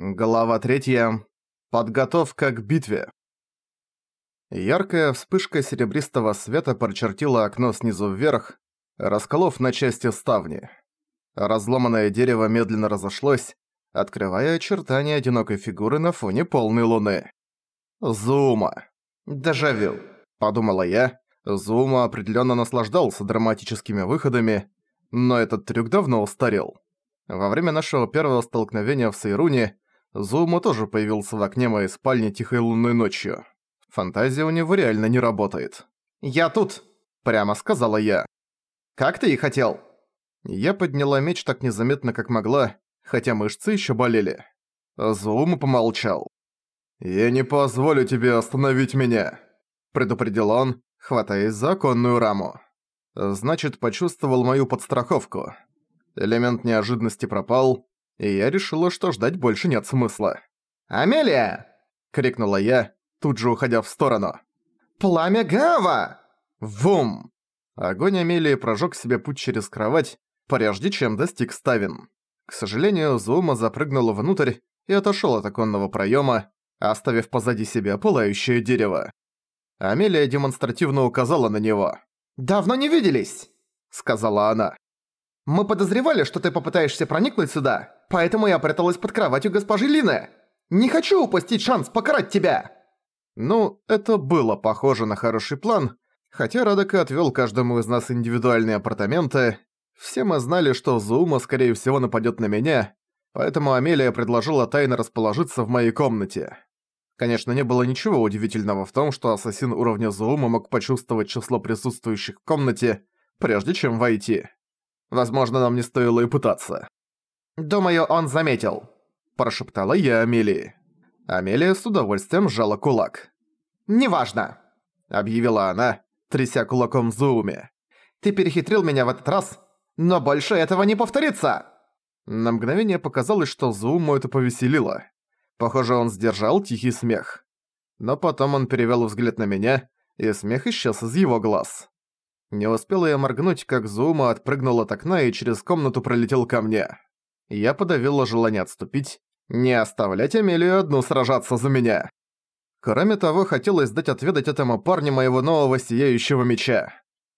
Глава 3. Подготовка к битве. Яркая вспышка серебристого света прочертила окно снизу вверх, расколов на части ставни. Разломанное дерево медленно разошлось, открывая очертания одинокой фигуры на фоне полной луны. Зума. Дежавю, подумала я. Зума определенно наслаждался драматическими выходами, но этот трюк давно устарел. Во время нашего первого столкновения в Сейруне Зума тоже появился в окне моей спальни тихой лунной ночью. Фантазия у него реально не работает. «Я тут!» – прямо сказала я. «Как ты и хотел!» Я подняла меч так незаметно, как могла, хотя мышцы еще болели. Зума помолчал. «Я не позволю тебе остановить меня», – предупредил он, хватаясь за оконную раму. Значит, почувствовал мою подстраховку. Элемент неожиданности пропал, и я решила, что ждать больше нет смысла. «Амелия!» — крикнула я, тут же уходя в сторону. «Пламя Гава!» Вум! Огонь Амелии прожёг себе путь через кровать, прежде чем достиг Ставин. К сожалению, Зума запрыгнула внутрь и отошёл от оконного проёма, оставив позади себя пылающее дерево. Амелия демонстративно указала на него. «Давно не виделись!» — сказала она. «Мы подозревали, что ты попытаешься проникнуть сюда, поэтому я пряталась под кроватью госпожи Лины. Не хочу упустить шанс покарать тебя!» Ну, это было похоже на хороший план, хотя Радека отвёл каждому из нас индивидуальные апартаменты. Все мы знали, что Зума, скорее всего, нападёт на меня, поэтому Амелия предложила тайно расположиться в моей комнате. Конечно, не было ничего удивительного в том, что ассасин уровня Зуума мог почувствовать число присутствующих в комнате, прежде чем войти. Возможно, нам не стоило и пытаться. «Думаю, он заметил», – прошептала я Амелии. Амелия с удовольствием сжала кулак. «Неважно», – объявила она, тряся кулаком Зууме. «Ты перехитрил меня в этот раз, но больше этого не повторится!» На мгновение показалось, что Зууму это повеселило. Похоже, он сдержал тихий смех. Но потом он перевёл взгляд на меня, и смех исчез из его глаз. Не успела я моргнуть, как Зуума отпрыгнул от окна и через комнату пролетел ко мне я подавила желание отступить, не оставлять Амелию одну сражаться за меня. Кроме того, хотелось дать отведать этому парню моего нового сияющего меча.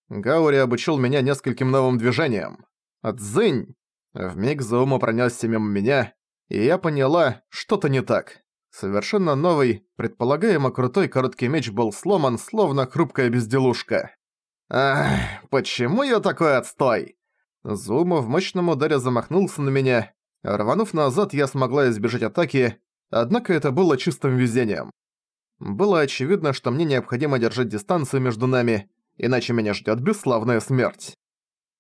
Гаури обучил меня нескольким новым движениям. Отзынь! Вмиг Заума пронёсся мимо меня, и я поняла, что-то не так. Совершенно новый, предполагаемо крутой короткий меч был сломан, словно хрупкая безделушка. Ах, почему я такой отстой? Зума в мощном ударе замахнулся на меня. Рванув назад, я смогла избежать атаки, однако это было чистым везением. Было очевидно, что мне необходимо держать дистанцию между нами, иначе меня ждёт бесславная смерть.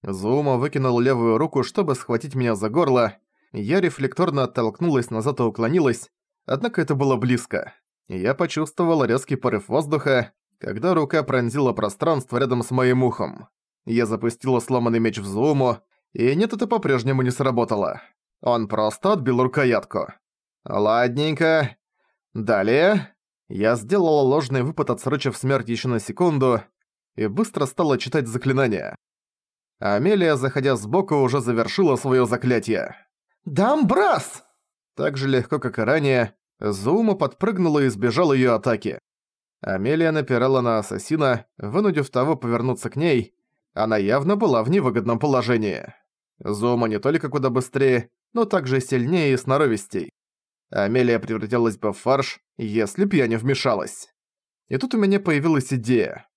Зума выкинул левую руку, чтобы схватить меня за горло. Я рефлекторно оттолкнулась назад и уклонилась, однако это было близко. Я почувствовала резкий порыв воздуха, когда рука пронзила пространство рядом с моим ухом. Я запустила сломанный меч в Зуму, и нет, это по-прежнему не сработало. Он просто отбил рукоятку. Ладненько. Далее. Я сделала ложный выпад, отсрочив смерть еще на секунду, и быстро стала читать заклинания. Амелия, заходя сбоку, уже завершила свое заклятие. «Дамбрас!» Так же легко, как и ранее, Зума подпрыгнула и сбежала ее атаки. Амелия напирала на ассасина, вынудив того повернуться к ней, она явно была в невыгодном положении. Зума не только куда быстрее, но также сильнее и сноровистей. Амелия превратилась бы в фарш, если б я не вмешалась. И тут у меня появилась идея.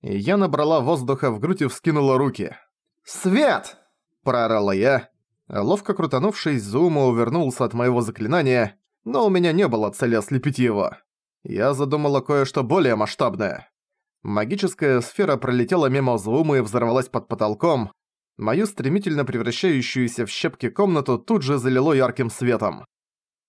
Я набрала воздуха в грудь и вскинула руки. «Свет!» – проорала я. Ловко крутанувшись, Зума увернулся от моего заклинания, но у меня не было цели ослепить его. Я задумала кое-что более масштабное. Магическая сфера пролетела мимо Зуумы и взорвалась под потолком. Мою стремительно превращающуюся в щепки комнату тут же залило ярким светом.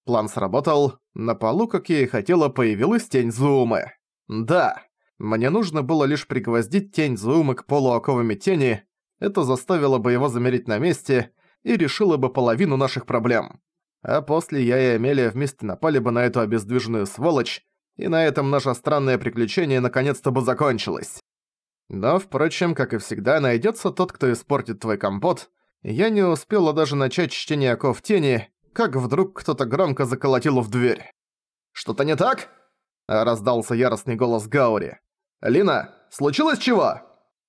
План сработал. На полу, как я и хотела, появилась тень Зуумы. Да, мне нужно было лишь пригвоздить тень Зуумы к полу оковами тени. Это заставило бы его замереть на месте и решило бы половину наших проблем. А после я и Амелия вместе напали бы на эту обездвиженную сволочь, и на этом наше странное приключение наконец-то бы закончилось. Но, впрочем, как и всегда, найдется тот, кто испортит твой компот. Я не успела даже начать чтение оков тени, как вдруг кто-то громко заколотил в дверь. «Что-то не так?» – раздался яростный голос Гаури. «Лина, случилось чего?»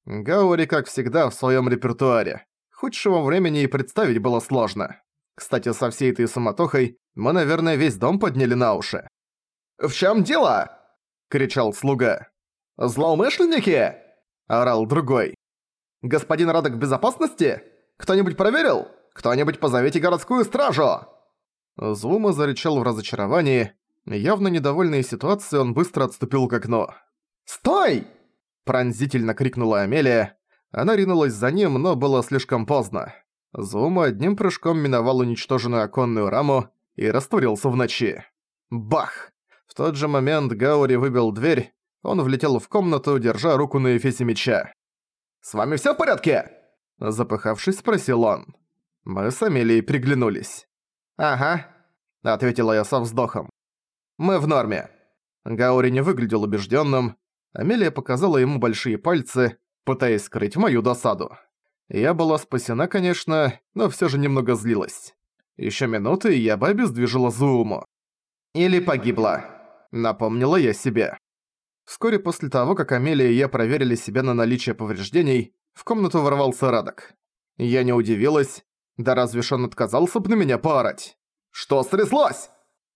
Гаури, как всегда, в своем репертуаре. Худшего времени и представить было сложно. Кстати, со всей этой суматохой мы, наверное, весь дом подняли на уши. «В чем дело?» – кричал слуга. «Злоумышленники?» – орал другой. «Господин Радок в безопасности? Кто-нибудь проверил? Кто-нибудь позовите городскую стражу!» Злума зарычал в разочаровании. Явно недовольной ситуацией, он быстро отступил к окну. «Стой!» – пронзительно крикнула Амелия. Она ринулась за ним, но было слишком поздно. Зума одним прыжком миновал уничтоженную оконную раму и растворился в ночи. Бах! В тот же момент Гаури выбил дверь, он влетел в комнату, держа руку на эфесе меча. «С вами всё в порядке?» Запыхавшись, спросил он. Мы с Амелией приглянулись. «Ага», — ответила я со вздохом. «Мы в норме». Гаури не выглядел убеждённым. Амелия показала ему большие пальцы, пытаясь скрыть мою досаду. Я была спасена, конечно, но всё же немного злилась. Ещё минуты, и я бы обездвижила Зууму. «Или погибла», — напомнила я себе. Вскоре после того, как Амелия и я проверили себя на наличие повреждений, в комнату ворвался Радок. Я не удивилась, да разве он отказался бы на меня поорать? «Что стряслось?»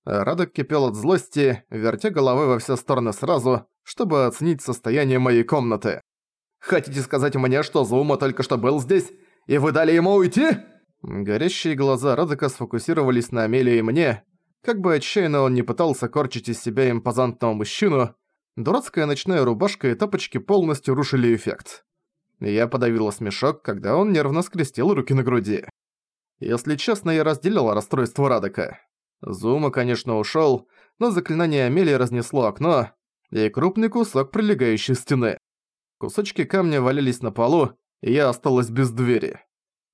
Радок кипел от злости, вертя головой во все стороны сразу, чтобы оценить состояние моей комнаты. «Хотите сказать мне, что Зума только что был здесь, и вы дали ему уйти?» Горящие глаза Радока сфокусировались на Амелии и мне. Как бы отчаянно он не пытался корчить из себя импозантного мужчину, дурацкая ночная рубашка и тапочки полностью рушили эффект. Я подавила смешок, когда он нервно скрестил руки на груди. Если честно, я разделила расстройство Радока. Зума, конечно, ушёл, но заклинание Амелии разнесло окно и крупный кусок прилегающей стены. Кусочки камня валялись на полу, и я осталась без двери.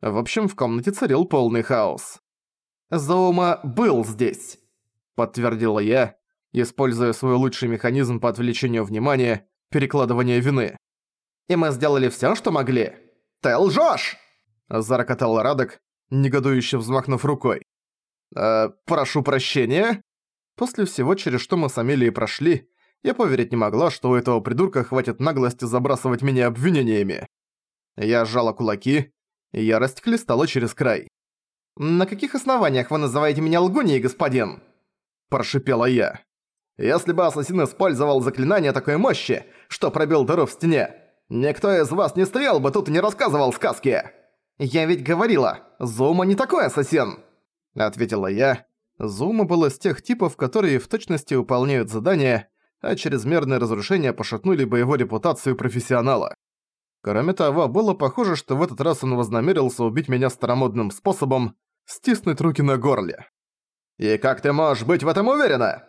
В общем, в комнате царил полный хаос. «Заума был здесь», — подтвердила я, используя свой лучший механизм по отвлечению внимания, перекладывание вины. «И мы сделали всё, что могли». «Ты лжёшь!» – зарокотал Радок, негодующе взмахнув рукой. «Э, прошу прощения?» После всего, через что мы с Амелией прошли, я поверить не могла, что у этого придурка хватит наглости забрасывать меня обвинениями. Я сжала кулаки, и ярость хлестала через край. «На каких основаниях вы называете меня лгуньей, господин?» Прошипела я. «Если бы ассасин использовал заклинание такой мощи, что пробил дыру в стене, никто из вас не стоял бы тут и не рассказывал сказки!» «Я ведь говорила, Зума не такой ассасин!» Ответила я. Зума был из тех типов, которые в точности выполняют задания, а чрезмерные разрушения пошатнули бы его репутацию профессионала. Кроме того, было похоже, что в этот раз он вознамерился убить меня старомодным способом стиснуть руки на горле. «И как ты можешь быть в этом уверена?»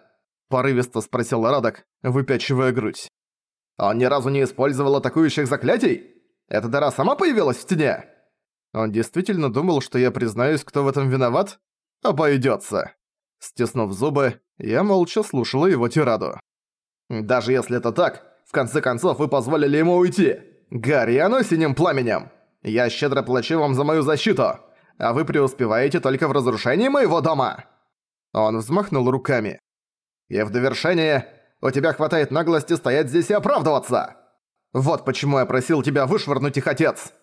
Порывисто спросил Радок, выпячивая грудь. «Он ни разу не использовал атакующих заклятий? Эта дыра сама появилась в стене?» Он действительно думал, что я признаюсь, кто в этом виноват? Обойдётся. Стиснув зубы, я молча слушала его тираду. Даже если это так, в конце концов вы позволили ему уйти. Гарри, оно синим пламенем. Я щедро плачу вам за мою защиту, а вы преуспеваете только в разрушении моего дома. Он взмахнул руками. И в довершение, у тебя хватает наглости стоять здесь и оправдываться. Вот почему я просил тебя вышвырнуть их отец.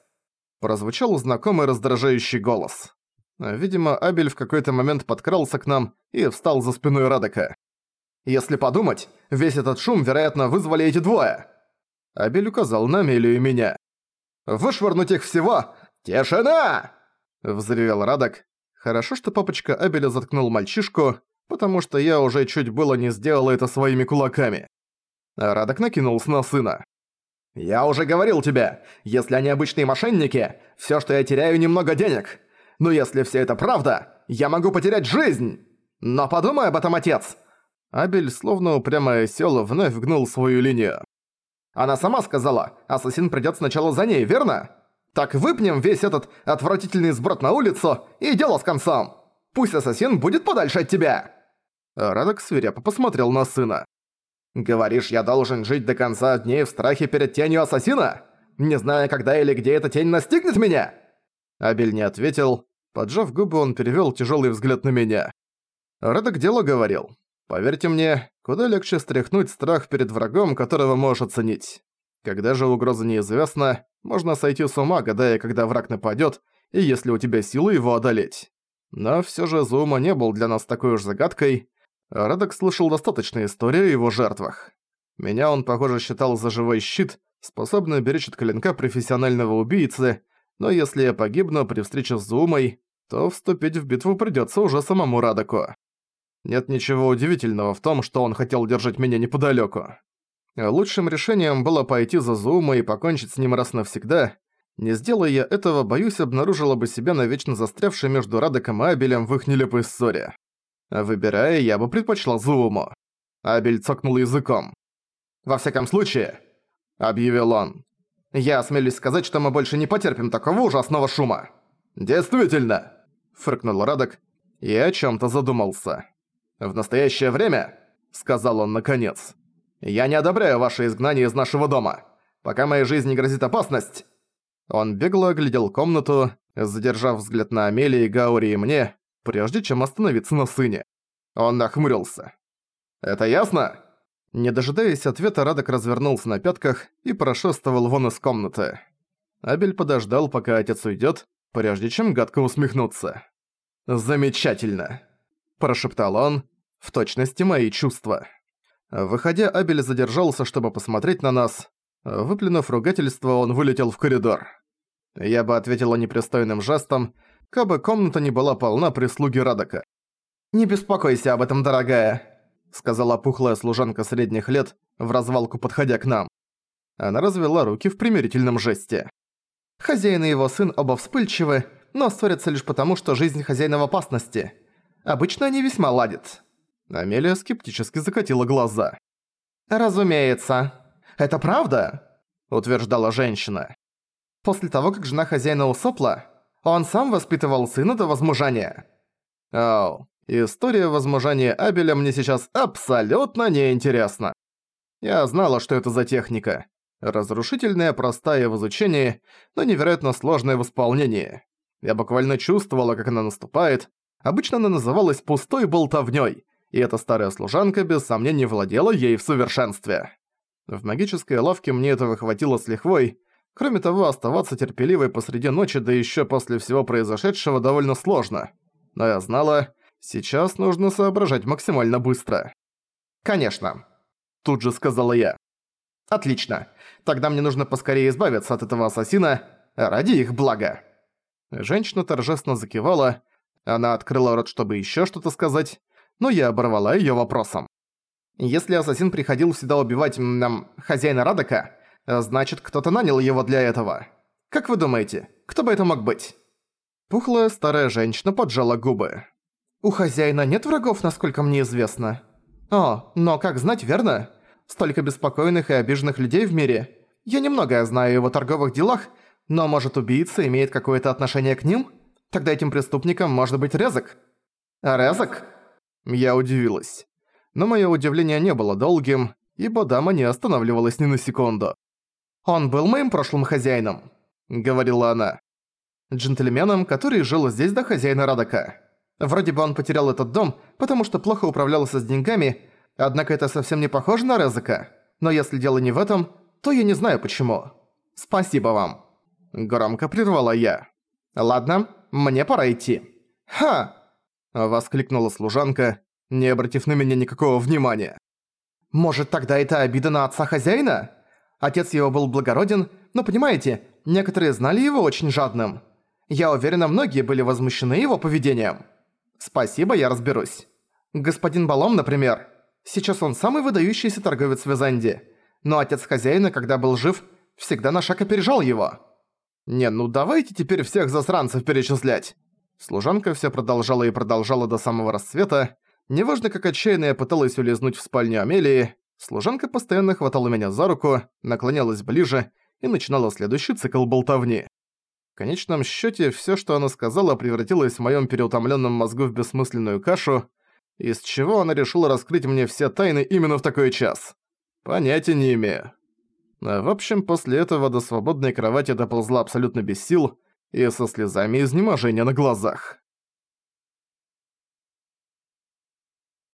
Прозвучал знакомый раздражающий голос. Видимо, Абель в какой-то момент подкрался к нам и встал за спиной Радека. Если подумать, весь этот шум, вероятно, вызвали эти двое. Абель указал на Амелию и меня. «Вышвырнуть их всего! Тишина!» Взревел Радок. Хорошо, что папочка Абеля заткнул мальчишку, потому что я уже чуть было не сделала это своими кулаками. Радок накинулся на сына. «Я уже говорил тебе, если они обычные мошенники, всё, что я теряю, немного денег. Но если всё это правда, я могу потерять жизнь! Но подумай об этом, отец! Абель, словно упрямый осёл, вновь гнул свою линию. «Она сама сказала, ассасин придёт сначала за ней, верно? Так выпнем весь этот отвратительный сброд на улицу и дело с концом! Пусть ассасин будет подальше от тебя!» Радок свирепо посмотрел на сына. «Говоришь, я должен жить до конца дней в страхе перед тенью ассасина? Не зная, когда или где эта тень настигнет меня?» Абель не ответил. Поджав губы, он перевёл тяжёлый взгляд на меня. Редок дело говорил. Поверьте мне, куда легче стряхнуть страх перед врагом, которого можешь оценить. Когда же угроза неизвестна, можно сойти с ума, гадая, когда враг нападёт, и если у тебя силы его одолеть. Но всё же Зума не был для нас такой уж загадкой. Редок слышал достаточно истории о его жертвах. Меня он, похоже, считал за живой щит, способный беречь от клинка профессионального убийцы, но если я погибну при встрече с Зумой, то вступить в битву придётся уже самому Радоку. Нет ничего удивительного в том, что он хотел держать меня неподалёку. Лучшим решением было пойти за Зумой и покончить с ним раз навсегда. Не сделая я этого, боюсь, обнаружила бы себя навечно застрявшей между Радоком и Абелем в их нелепой ссоре. Выбирая, я бы предпочла Зуму. Абель цокнул языком. «Во всяком случае», — объявил он, я осмелюсь сказать, что мы больше не потерпим такого ужасного шума». «Действительно!» – фыркнул Радок и о чём-то задумался. «В настоящее время», – сказал он наконец, – «я не одобряю ваше изгнание из нашего дома. Пока моей жизни грозит опасность...» Он бегло оглядел комнату, задержав взгляд на Амелии, Гаури и мне, прежде чем остановиться на сыне. Он нахмурился. «Это ясно?» Не дожидаясь ответа, Радок развернулся на пятках и прошествовал вон из комнаты. Абель подождал, пока отец уйдет, прежде чем гадко усмехнуться. «Замечательно!» – прошептал он, в точности мои чувства. Выходя, Абель задержался, чтобы посмотреть на нас. Выплюнув ругательство, он вылетел в коридор. Я бы ответила непристойным жестом, кабы комната не была полна прислуги Радока. «Не беспокойся об этом, дорогая», сказала пухлая служанка средних лет, в развалку подходя к нам. Она развела руки в примирительном жесте. Хозяин и его сын оба вспыльчивы, но ссорятся лишь потому, что жизнь хозяина в опасности. Обычно они весьма ладят. Амелия скептически закатила глаза. «Разумеется. Это правда?» – утверждала женщина. «После того, как жена хозяина усопла, он сам воспитывал сына до возмужания». «Оу, История возмужания Абеля мне сейчас абсолютно неинтересна. Я знала, что это за техника. Разрушительная, простая в изучении, но невероятно сложная в исполнении. Я буквально чувствовала, как она наступает. Обычно она называлась «пустой болтовнёй», и эта старая служанка без сомнений владела ей в совершенстве. В магической лавке мне этого хватило с лихвой. Кроме того, оставаться терпеливой посреди ночи, да ещё после всего произошедшего, довольно сложно. Но я знала, Сейчас нужно соображать максимально быстро. «Конечно», – тут же сказала я. «Отлично. Тогда мне нужно поскорее избавиться от этого ассасина ради их блага». Женщина торжественно закивала. Она открыла рот, чтобы ещё что-то сказать, но я оборвала её вопросом. «Если ассасин приходил сюда убивать, нам, хозяина Радока, значит, кто-то нанял его для этого. Как вы думаете, кто бы это мог быть?» Пухлая старая женщина поджала губы. У хозяина нет врагов, насколько мне известно. О, но как знать, верно? Столько беспокойных и обиженных людей в мире. Я немного знаю о его торговых делах, но может убийца имеет какое-то отношение к ним? Тогда этим преступником может быть Резок. А Резок? Я удивилась. Но мое удивление не было долгим, ибо дама не останавливалась ни на секунду. «Он был моим прошлым хозяином», — говорила она. «Джентльменом, который жил здесь до хозяина Радака. Вроде бы он потерял этот дом, потому что плохо управлялся с деньгами, однако это совсем не похоже на Резака. Но если дело не в этом, то я не знаю почему. Спасибо вам. Громко прервала я. Ладно, мне пора идти. Ха! Воскликнула служанка, не обратив на меня никакого внимания. Может, тогда это обида на отца хозяина? Отец его был благороден, но понимаете, некоторые знали его очень жадным. Я уверена, многие были возмущены его поведением. Спасибо, я разберусь. Господин Балом, например. Сейчас он самый выдающийся торговец в Визанде. Но отец хозяина, когда был жив, всегда на шаг опережал его. Не, ну давайте теперь всех засранцев перечислять. Служанка все продолжала и продолжала до самого рассвета. Неважно, как отчаянно я пыталась улизнуть в спальню Амелии, служанка постоянно хватала меня за руку, наклонялась ближе и начинала следующий цикл болтовни конечном счете все, что она сказала, превратилось в моем переутомленном мозгу в бессмысленную кашу, из чего она решила раскрыть мне все тайны именно в такой час. Понятия не имею. А в общем, после этого до свободной кровати доползла абсолютно без сил, и со слезами изнеможения на глазах.